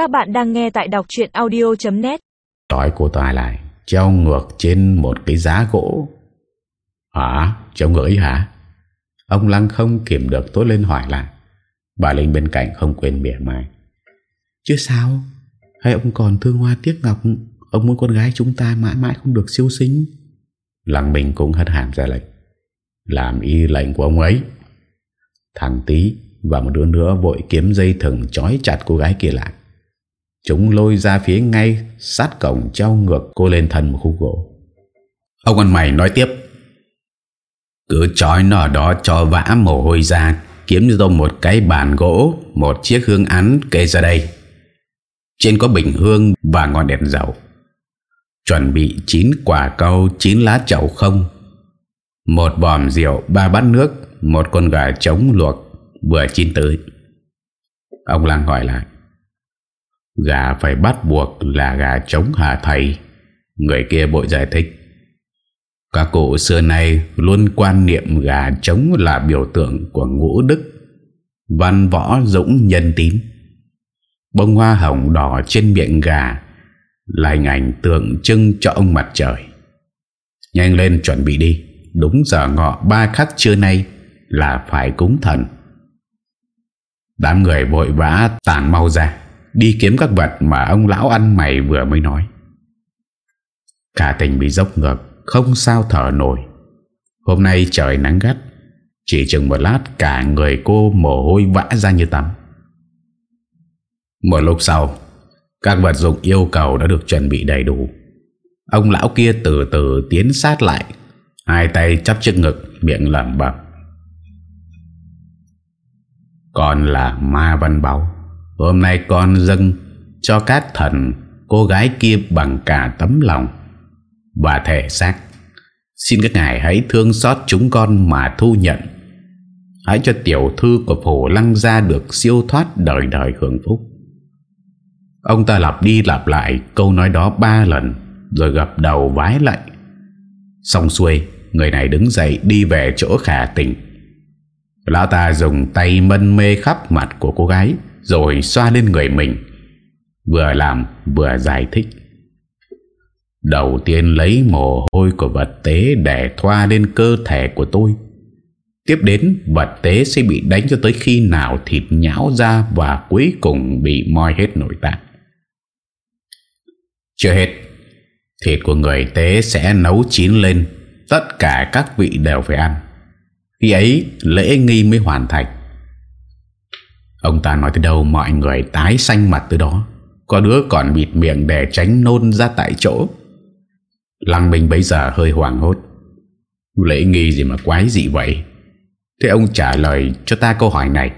Các bạn đang nghe tại đọc chuyện audio.net Trói cô ta lại Treo ngược trên một cái giá gỗ. Hả? Treo ngược ấy hả? Ông Lăng không kiểm được tốt lên hỏi lại Bà Linh bên cạnh không quên mỉa mai Chứ sao? Hay ông còn thương hoa tiếc ngọc? Ông muốn con gái chúng ta mãi mãi không được siêu sinh? Lăng Minh cũng hất hàm ra lệnh, Làm y lệnh của ông ấy. Thằng Tý và một đứa nữa vội kiếm dây thừng trói chặt cô gái kia lại. Chúng lôi ra phía ngay Sát cổng treo ngược cô lên thân một khúc gỗ. Ông ăn mày nói tiếp. Cứ trói nó đó cho vã mồ hôi ra, Kiếm cho tôi một cái bàn gỗ, Một chiếc hương án kê ra đây. Trên có bình hương và ngọn đèn dầu. Chuẩn bị 9 quả câu 9 lá chậu không. Một bòm rượu, ba bát nước, Một con gà trống luộc, Vừa chín tới. Ông Lăng hỏi lại. Gà phải bắt buộc là gà trống hà thầy? Người kia bội giải thích. Các cụ xưa nay luôn quan niệm gà trống là biểu tượng của ngũ đức. Văn võ dũng nhân tín. Bông hoa hồng đỏ trên miệng gà Là hình ảnh tượng trưng cho ông mặt trời. Nhanh lên chuẩn bị đi. Đúng giờ ngọ ba khắc trưa nay Là phải cúng thần. Đám người vội vã tản mau ra. Đi kiếm các vật mà ông lão ăn mày vừa mới nói. Cả tỉnh bị dốc ngược, Không sao thở nổi. Hôm nay trời nắng gắt, Chỉ chừng một lát cả người cô mồ hôi vã ra như tắm. Một lúc sau, Các vật dụng yêu cầu đã được chuẩn bị đầy đủ. Ông lão kia từ từ tiến sát lại, Hai tay chắp trước ngực, Miệng lẩm bẩm. Còn là ma văn báu. Hôm nay con dâng cho các thần cô gái kia bằng cả tấm lòng và thể xác. Xin các ngài hãy thương xót chúng con mà thu nhận. Hãy cho tiểu thư của phổ lăng ra được siêu thoát đời đời hưởng phúc. Ông ta lặp đi lặp lại câu nói đó ba lần rồi gập đầu vái lại. Xong xuôi, người này đứng dậy đi về chỗ khả tình. Lão ta dùng tay mân mê khắp mặt của cô gái rồi xoa lên người mình. Vừa làm, vừa giải thích. Đầu tiên lấy mồ hôi của vật tế Để thoa lên cơ thể của tôi. Tiếp đến, vật tế sẽ bị đánh cho tới khi nào thịt nhão ra Và cuối cùng bị moi hết nội tạng. Chưa hết, Thịt của người tế sẽ nấu chín lên. Tất cả các vị đều phải ăn. Khi ấy, lễ nghi mới hoàn thành. Ông ta nói tới đâu mọi người tái xanh mặt tới đó. Có đứa còn bịt miệng để tránh nôn ra tại chỗ. Lăng Minh bấy giờ hơi hoảng hốt. Lễ nghi gì mà quái dị vậy? Thế ông trả lời cho ta câu hỏi này.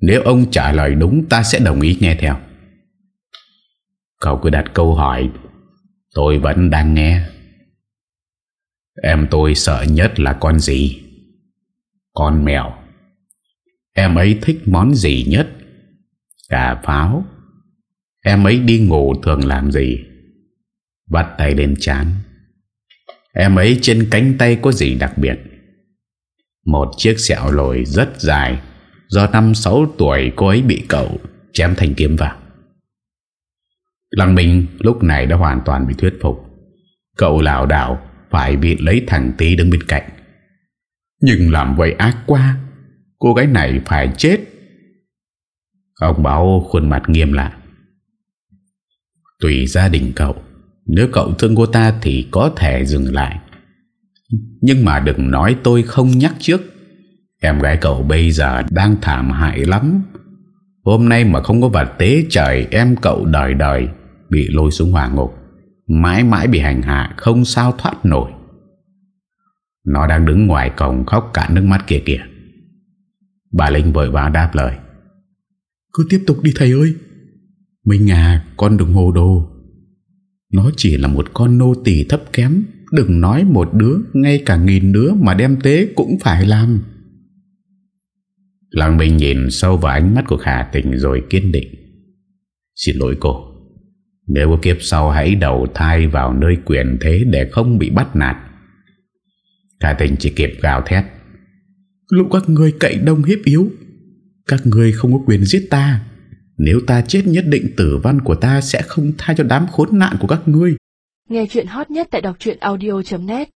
Nếu ông trả lời đúng, ta sẽ đồng ý nghe theo. Cậu cứ đặt câu hỏi, Tôi vẫn đang nghe. Em tôi sợ nhất là con gì? Con mèo. Em ấy thích món gì nhất? Cà pháo. Em ấy đi ngủ thường làm gì? Bắt tay lên chán Em ấy trên cánh tay có gì đặc biệt? Một chiếc sẹo lồi rất dài. Do năm sáu tuổi cô ấy bị cậu Chém thành kiếm vào. Lăng Minh lúc này đã hoàn toàn bị thuyết phục. Cậu lào đảo Phải bị lấy thằng tí đứng bên cạnh. Nhưng làm vậy ác quá. Cô gái này phải chết. Ông Bảo khuôn mặt nghiêm lại Tùy gia đình cậu, Nếu cậu thương cô ta thì có thể dừng lại. Nhưng mà đừng nói tôi không nhắc trước. Em gái cậu bây giờ đang thảm hại lắm. Hôm nay mà không có vật tế trời Em cậu đời đời, Bị lôi xuống hỏa ngục, Mãi mãi bị hành hạ, Không sao thoát nổi. Nó đang đứng ngoài cổng khóc cả nước mắt kia kìa. Bà Linh vội vã đáp lời. Cứ tiếp tục đi thầy ơi. Minh à con đừng hồ đồ. Nó chỉ là một con nô tỳ thấp kém. Đừng nói một đứa Ngay cả nghìn đứa mà đem tế cũng phải làm. Lăng Minh nhìn sâu vào ánh mắt của Khả Tình rồi kiên định. Xin lỗi cô. Nếu có kiếp sau hãy đầu thai vào nơi quyền thế để không bị bắt nạt. Khả Tình chỉ kịp gào thét Lúc các người cậy đông hiếp yếu. Các người không có quyền giết ta. Nếu ta chết nhất định tử văn của ta Sẽ không tha cho đám khốn nạn của các ngươi. Nghe chuyện hot nhất tại đọc audio.net